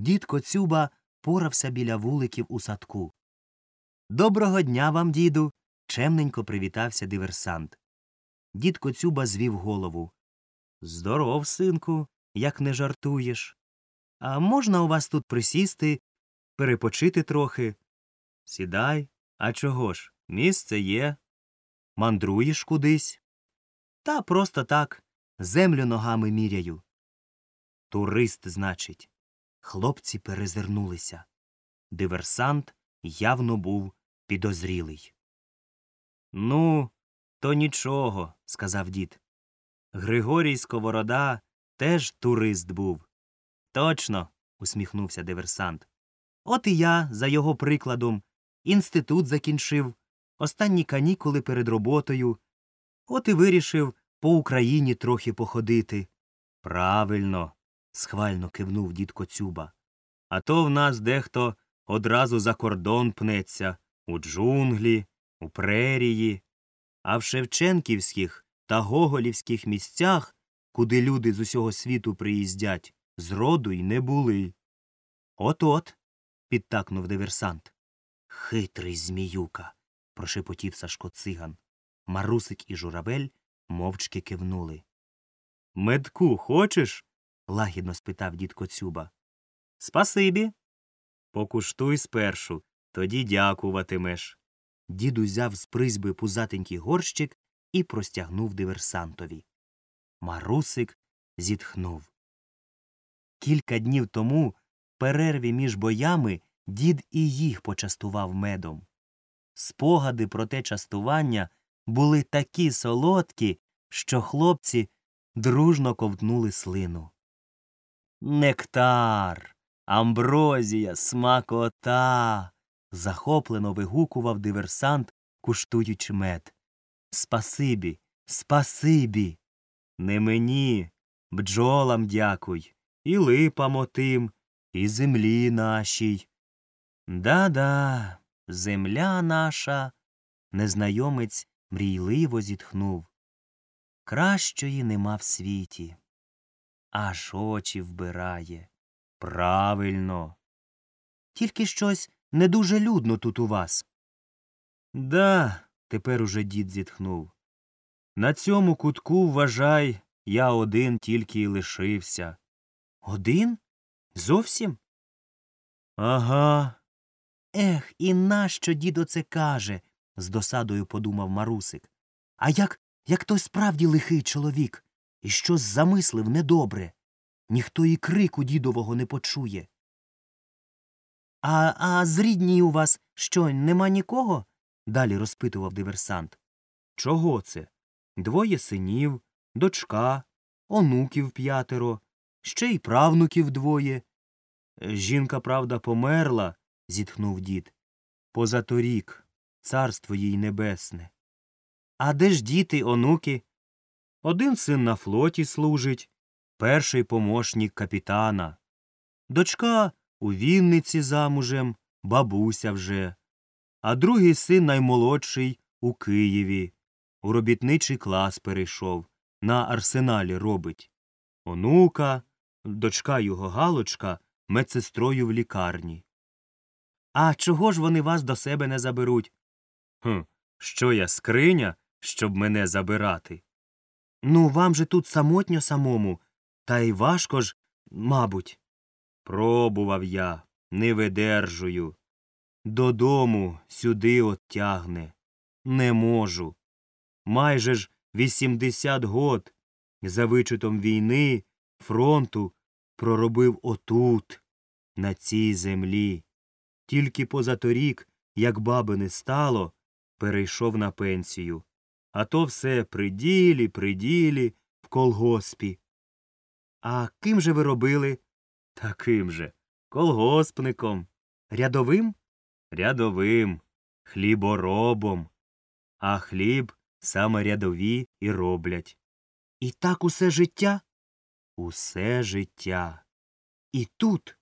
Дід Коцюба порався біля вуликів у садку. Доброго дня вам, діду. чемненько привітався диверсант. Дід Коцюба звів голову. Здоров, синку, як не жартуєш. А можна у вас тут присісти, перепочити трохи? Сідай, а чого ж? Місце є. Мандруєш кудись? Та просто так, землю ногами міряю. Турист, значить. Хлопці перезирнулися. Диверсант явно був підозрілий. Ну, то нічого, сказав дід. Григорій Сковорода теж турист був. Точно, усміхнувся диверсант. От і я, за його прикладом, інститут закінчив, останні канікули перед роботою. От і вирішив по Україні трохи походити. Правильно, схвально кивнув дід Коцюба. А то в нас дехто одразу за кордон пнеться у джунглі, у прерії, а в Шевченківських та Гоголівських місцях, куди люди з усього світу приїздять, зроду й не були. От от. підтакнув диверсант. Хитрий зміюка. прошепотів Сашко циган. Марусик і журавель мовчки кивнули. Медку хочеш? Лагідно спитав дід Коцюба. Спасибі. Покуштуй спершу, тоді дякуватимеш. Дід узяв з призьби пузатенький горщик і простягнув диверсантові. Марусик зітхнув. Кілька днів тому, в перерві між боями, дід і їх почастував медом. Спогади про те частування були такі солодкі, що хлопці дружно ковтнули слину. Нектар, амброзія, смакота. захоплено вигукував диверсант, куштуючи мед. Спасибі, спасибі. Не мені, бджолам дякуй, і липам отим, і землі нашій. Да-да, земля наша. Незнайомець мрійливо зітхнув. Кращої нема в світі. Аж очі вбирає. Правильно. Тільки щось не дуже людно тут у вас. Да, тепер уже дід зітхнув. На цьому кутку, вважай, я один тільки й лишився. Один? Зовсім? Ага. Ех, і нащо дідо це каже? з досадою подумав Марусик. А як як той справді лихий чоловік, і щось замислив недобре. Ніхто і крику дідового не почує. А а з рідні у вас що, нема нікого? далі розпитував диверсант. Чого це? Двоє синів, дочка, онуків п'ятеро, ще й правнуків двоє. Жінка, правда, померла, зітхнув дід. Позаторік, царство їй небесне. А де ж діти, онуки? Один син на флоті служить, перший помощник капітана. Дочка у Вінниці замужем, бабуся вже, а другий син наймолодший у Києві. У робітничий клас перейшов, на арсеналі робить. Онука, дочка його Галочка, медсестрою в лікарні. А чого ж вони вас до себе не заберуть? Хм, що я скриня, щоб мене забирати? Ну, вам же тут самотньо самому, та й важко ж, мабуть. Пробував я, не видержую. Додому сюди от тягне. Не можу. Майже ж вісімдесят год за вичутом війни, фронту проробив отут, на цій землі. Тільки позаторік, як баби не стало, перейшов на пенсію. А то все при ділі, при ділі, в колгоспі. А ким же ви робили? Таким же. Колгоспником. Рядовим? Рядовим. Хліборобом. А хліб саме рядові і роблять. І так усе життя? Усе життя. І тут,